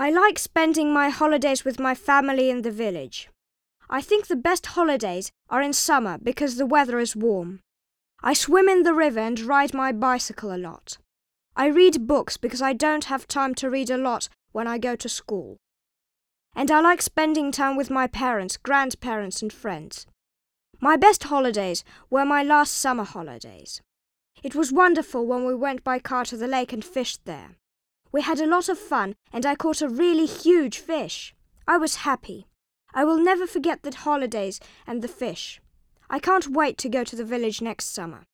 I like spending my holidays with my family in the village. I think the best holidays are in summer because the weather is warm. I swim in the river and ride my bicycle a lot. I read books because I don't have time to read a lot when I go to school. And I like spending time with my parents, grandparents, and friends. My best holidays were my last summer holidays. It was wonderful when we went by car to the lake and fished there. We had a lot of fun, and I caught a really huge fish. I was happy. I will never forget the holidays and the fish. I can't wait to go to the village next summer.